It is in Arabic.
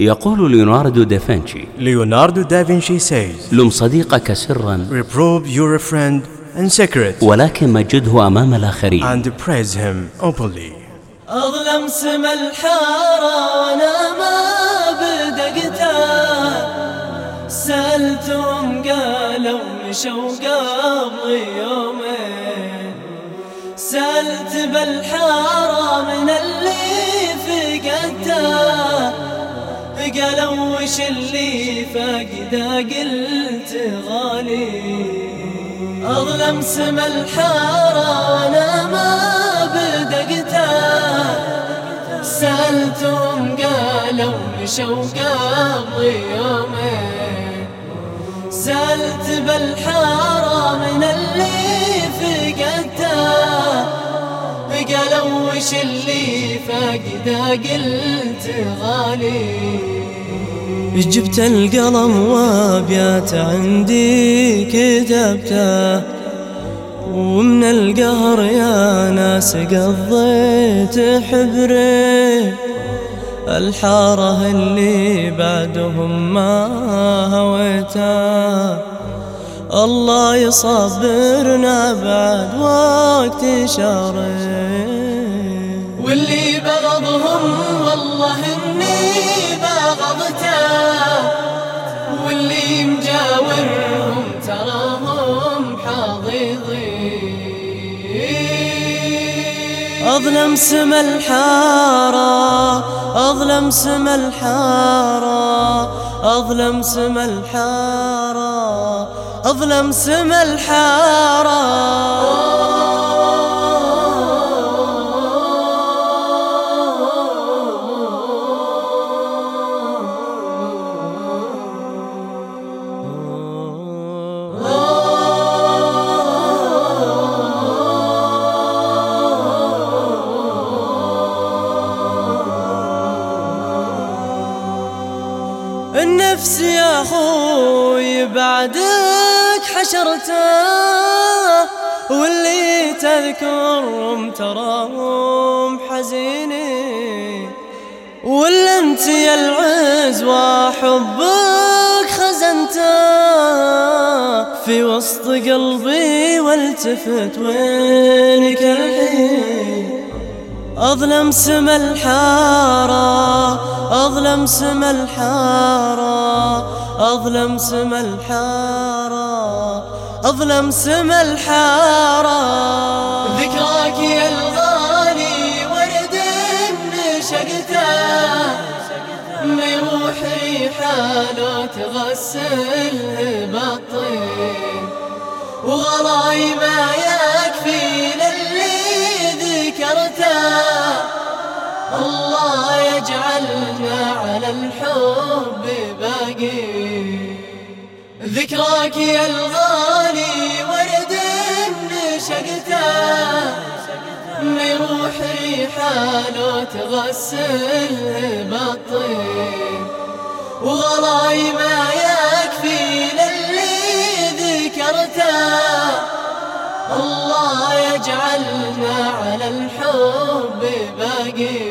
يقول ليوناردو دافنشي. da Vinci says, لم صديقك سرا. Reprove your friend in secret ولكن مجده أمام الآخرين. and praise him openly. أظلم سما الحارة وأنا ما بدقتها سألتهم قالوا مشوا قبل يومين. سألت بالحارة من اللي قالوا وش اللي فاقده قلت غالي. أظلم سما الحارة وأنا ما بدقتها سألتهم قالوا مشوا قبل يومين سألت بالحارة من اللي فقدتها قالوا وش اللي فاقده قلت غالي. جبت القلم وابيات عندي كتبته. ومن القهر يا ناس قضيت حبري. الحارة اللي بعدهم ما هويتها الله يصبرنا بعد وقت شاري واللي بغضهم والله إني بغضته. واللي مجاورهم تراهم حاضيضي أظلم سما الحارة أظلم سما الحارة أظلم سما الحارة. أظلم سما الحارة. النفس يا أخوي بعدك حشرته واللي تذكرهم تراهم حزينين ولا انت يا العز وحبك خزنته في وسط قلبي والتفت وينك الحين. أظلم سما الحارة أظلم سما الحارة أظلم سما الحارة أظلم سما الحارة. ذكراك يا الغالي ورد نشقته ما يروح ريحانه تغسل بالطين وغلاي الله يجعلنا على الحب باقي. ذكراك يا الغالي ورد نشقته ما يروح ريحانه تغسل بالطين وغلاي ما يكفينا اللي ذكرته. الله يجعلنا على الحب باقي.